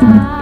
bisa